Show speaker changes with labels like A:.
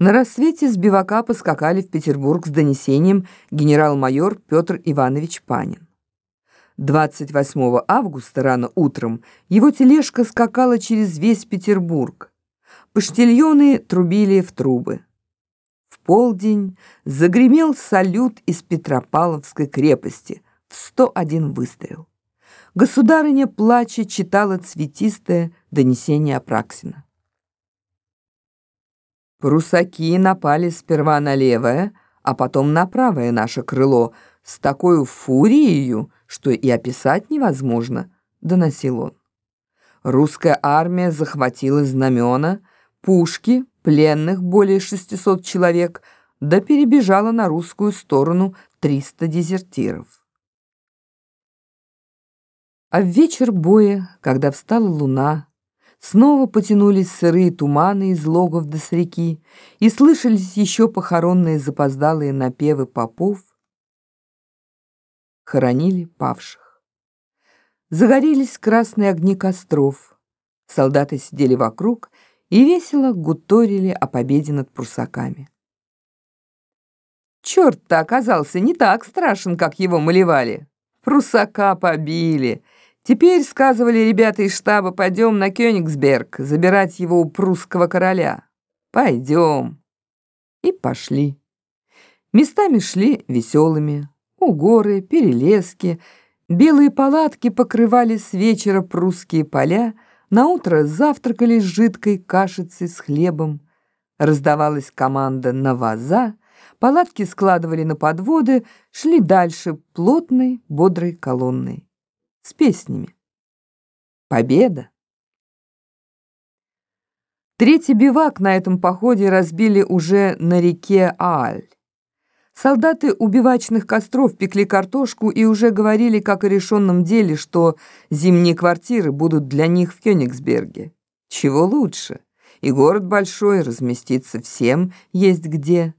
A: На рассвете с бивака поскакали в Петербург с донесением генерал-майор Петр Иванович Панин. 28 августа рано утром его тележка скакала через весь Петербург. Поштильоны трубили в трубы. В полдень загремел салют из Петропавловской крепости в 101 выстрел. Государыня, плача, читала цветистое донесение Апраксина. Прусаки напали сперва на левое, а потом на правое наше крыло с такой фурией, что и описать невозможно, доносил он. Русская армия захватила знамена, пушки, пленных более 600 человек, да перебежала на русскую сторону 300 дезертиров. А в вечер боя, когда встала луна, Снова потянулись сырые туманы из логов до реки, и слышались еще похоронные запоздалые напевы попов. Хоронили павших. Загорелись красные огни костров. Солдаты сидели вокруг и весело гуторили о победе над прусаками. Черт-то оказался не так страшен, как его малевали. Прусака побили — Теперь, сказывали ребята из штаба, пойдем на Кёнигсберг забирать его у прусского короля. Пойдем. И пошли. Местами шли веселыми. У горы, перелески, белые палатки покрывали с вечера прусские поля, на утро завтракали с жидкой кашицей с хлебом. Раздавалась команда на ваза, палатки складывали на подводы, шли дальше плотной, бодрой колонной с песнями. Победа! Третий бивак на этом походе разбили уже на реке Ааль. Солдаты у бивачных костров пекли картошку и уже говорили, как о решенном деле, что зимние квартиры будут для них в Кёнигсберге. Чего лучше? И город большой, разместиться всем есть где.